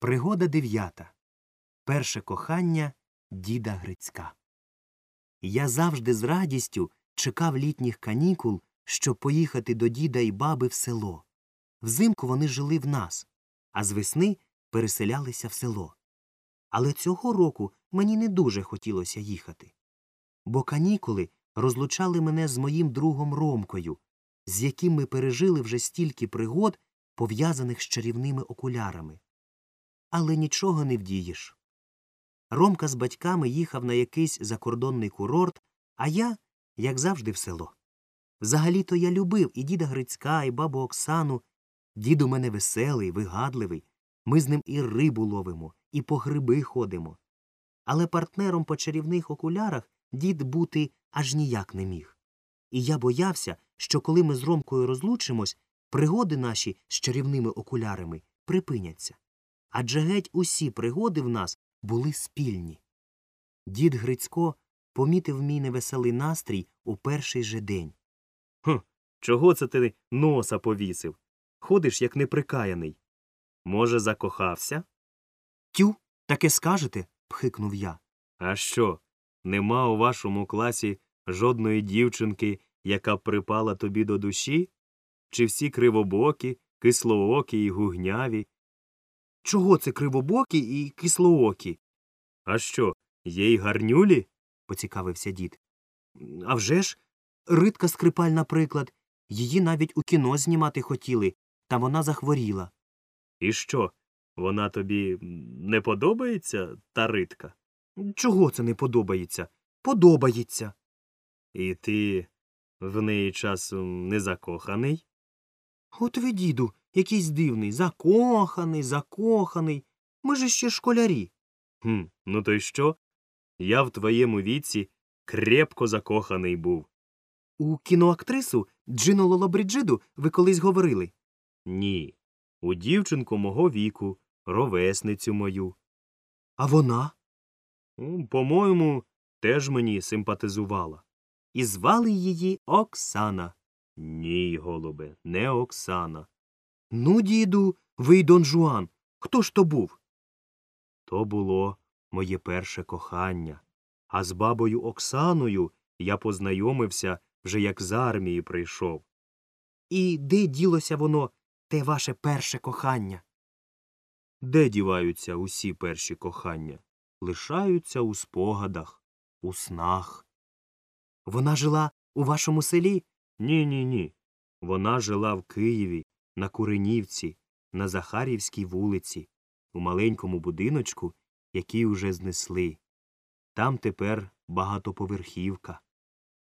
Пригода дев'ята. Перше кохання діда Грицька. Я завжди з радістю чекав літніх канікул, щоб поїхати до діда і баби в село. Взимку вони жили в нас, а з весни переселялися в село. Але цього року мені не дуже хотілося їхати. Бо канікули розлучали мене з моїм другом Ромкою, з яким ми пережили вже стільки пригод, пов'язаних з чарівними окулярами. Але нічого не вдієш. Ромка з батьками їхав на якийсь закордонний курорт, а я, як завжди, в село. Взагалі-то я любив і діда Грицька, і бабу Оксану. Дід у мене веселий, вигадливий. Ми з ним і рибу ловимо, і по гриби ходимо. Але партнером по чарівних окулярах дід бути аж ніяк не міг. І я боявся, що коли ми з Ромкою розлучимось, пригоди наші з чарівними окулярами припиняться. Адже геть усі пригоди в нас були спільні. Дід Грицько помітив мій невеселий настрій у перший же день. Хм, чого це ти носа повісив? Ходиш, як неприкаяний. Може, закохався? Тю, таке скажете? пхикнув я. А що? Нема у вашому класі жодної дівчинки, яка припала тобі до душі? Чи всі кривобокі, кислоокі і гугняві? Чого це кривобокі і кислоокі? А що, є й гарнюлі? поцікавився дід. А вже ж, Ритка Скрипаль, наприклад, її навіть у кіно знімати хотіли, та вона захворіла. І що? Вона тобі не подобається, та ритка? Чого це не подобається? Подобається. І ти в неї часом не закоханий? От ви, діду, якийсь дивний, закоханий, закоханий. Ми ж ще школярі. Хм, ну то й що? Я в твоєму віці крепко закоханий був. У кіноактрису Джину Лолобриджиду ви колись говорили. Ні. У дівчинку мого віку, ровесницю мою. А вона? Ну, По-моєму, теж мені симпатизувала. І звали її Оксана. Ні, голубе, не Оксана. Ну, діду, ви й Дон Жуан. Хто ж то був? То було моє перше кохання. А з бабою Оксаною я познайомився вже як з армії прийшов. І де ділося воно, те ваше перше кохання? Де діваються усі перші кохання? Лишаються у спогадах, у снах. Вона жила у вашому селі? Ні, ні, ні. Вона жила в Києві, на Куренівці, на Захарівській вулиці, у маленькому будиночку, який уже знесли. Там тепер багатоповерхівка.